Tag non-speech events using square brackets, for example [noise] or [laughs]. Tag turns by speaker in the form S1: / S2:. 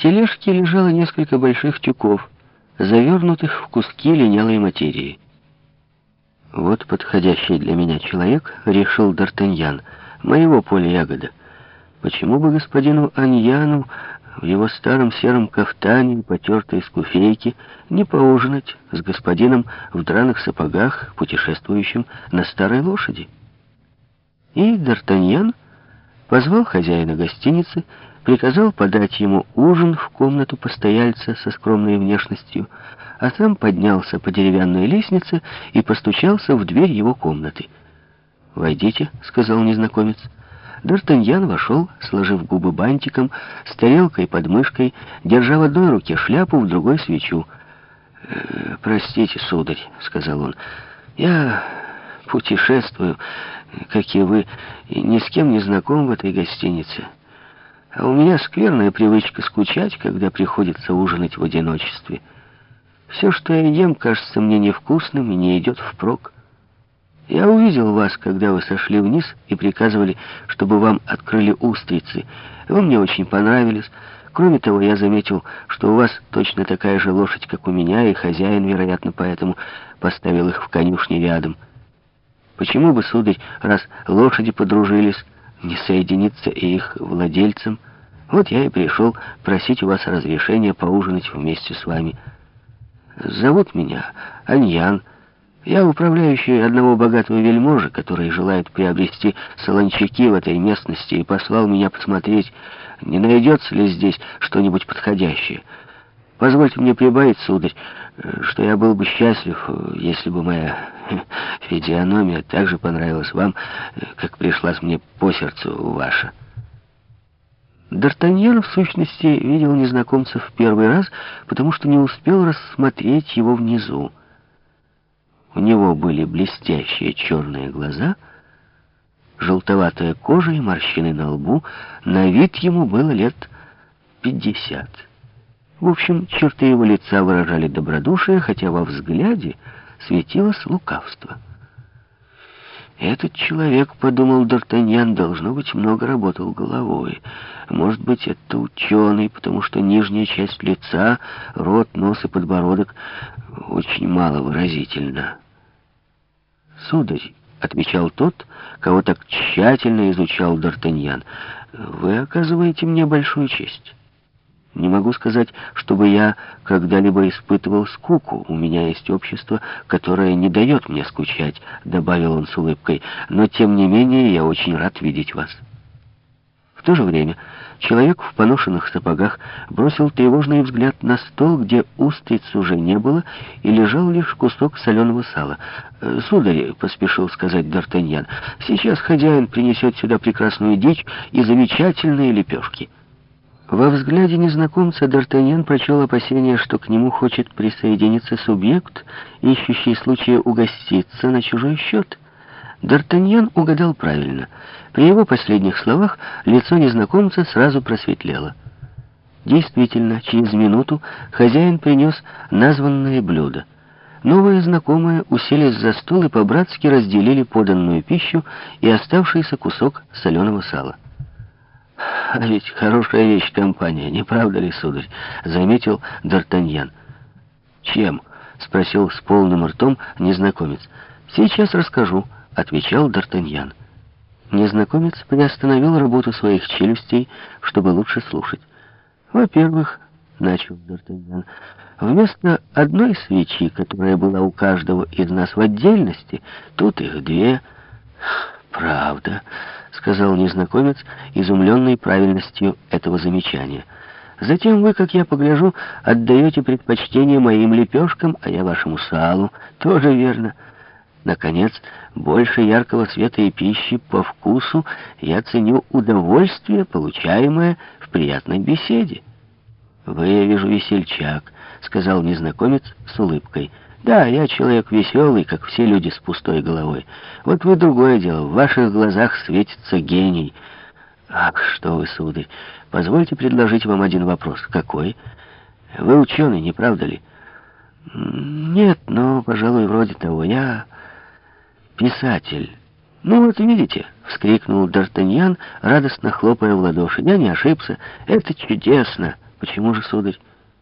S1: тележке лежало несколько больших тюков, завернутых в куски линялой материи. «Вот подходящий для меня человек», — решил Д'Артаньян, — «моего поля ягода. Почему бы господину Аньяну в его старом сером кафтане и потертой скуфейке не поужинать с господином в драных сапогах, путешествующим на старой лошади?» И Д'Артаньян позвал хозяина гостиницы, приказал подать ему ужин в комнату постояльца со скромной внешностью, а сам поднялся по деревянной лестнице и постучался в дверь его комнаты. «Войдите», — сказал незнакомец. Д'Артаньян вошел, сложив губы бантиком, с тарелкой под мышкой, держа в одной руке шляпу, в другой свечу. «Э, «Простите, сударь», — сказал он, — «я путешествую, как и вы, и ни с кем не знаком в этой гостинице». А у меня скверная привычка скучать, когда приходится ужинать в одиночестве. Все, что я ем, кажется мне невкусным и не идет впрок. Я увидел вас, когда вы сошли вниз и приказывали, чтобы вам открыли устрицы. Вы мне очень понравились. Кроме того, я заметил, что у вас точно такая же лошадь, как у меня, и хозяин, вероятно, поэтому поставил их в конюшне рядом. Почему бы, сударь, раз лошади подружились, не соединиться и их владельцам. Вот я и пришел просить у вас разрешения поужинать вместе с вами. Зовут меня Аньян. Я управляющий одного богатого вельможи, который желает приобрести солончаки в этой местности, и послал меня посмотреть, не найдется ли здесь что-нибудь подходящее. Позвольте мне прибавить, сударь, что я был бы счастлив, если бы моя [laughs] физиономия так же понравилась вам, как пришлась мне по сердцу ваша. Д'Артаньян, в сущности, видел незнакомца в первый раз, потому что не успел рассмотреть его внизу. У него были блестящие черные глаза, желтоватая кожа и морщины на лбу. На вид ему было лет пятьдесят. В общем, черты его лица выражали добродушие, хотя во взгляде светилось лукавство. «Этот человек, — подумал Д'Артаньян, — должно быть, много работал головой. Может быть, это ученый, потому что нижняя часть лица, рот, нос и подбородок очень мало выразительно. «Сударь», — отвечал тот, кого так тщательно изучал Д'Артаньян, — «вы оказываете мне большую честь». Не могу сказать, чтобы я когда-либо испытывал скуку. У меня есть общество, которое не дает мне скучать, — добавил он с улыбкой. Но, тем не менее, я очень рад видеть вас. В то же время человек в поношенных сапогах бросил тревожный взгляд на стол, где устриц уже не было, и лежал лишь кусок соленого сала. «Э, «Сударь», — поспешил сказать Д'Артаньян, — «сейчас хозяин принесет сюда прекрасную дичь и замечательные лепешки». Во взгляде незнакомца Д'Артаньян прочел опасение, что к нему хочет присоединиться субъект, ищущий случая угоститься на чужой счет. Д'Артаньян угадал правильно. При его последних словах лицо незнакомца сразу просветлело. Действительно, через минуту хозяин принес названное блюдо. Новые знакомые уселись за стол и по-братски разделили поданную пищу и оставшийся кусок соленого сала. «А ведь хорошая вещь компания, не правда ли, сударь?» — заметил Д'Артаньян. «Чем?» — спросил с полным ртом незнакомец. «Сейчас расскажу», — отвечал Д'Артаньян. Незнакомец приостановил работу своих челюстей, чтобы лучше слушать. «Во-первых», — начал Д'Артаньян, — «вместо одной свечи, которая была у каждого из нас в отдельности, тут их две». «Правда», — сказал незнакомец, изумленный правильностью этого замечания. «Затем вы, как я погляжу, отдаете предпочтение моим лепешкам, а я вашему салу. Тоже верно. Наконец, больше яркого света и пищи по вкусу я ценю удовольствие, получаемое в приятной беседе». «Вы, я вижу, весельчак», — сказал незнакомец с улыбкой. Да, я человек веселый, как все люди с пустой головой. Вот вы другое дело, в ваших глазах светится гений. Ах, что вы, сударь, позвольте предложить вам один вопрос. Какой? Вы ученый, не правда ли? Нет, но, пожалуй, вроде того. Я писатель. Ну вот видите, вскрикнул Д'Артаньян, радостно хлопая в ладоши. Я не ошибся. Это чудесно. Почему же, сударь?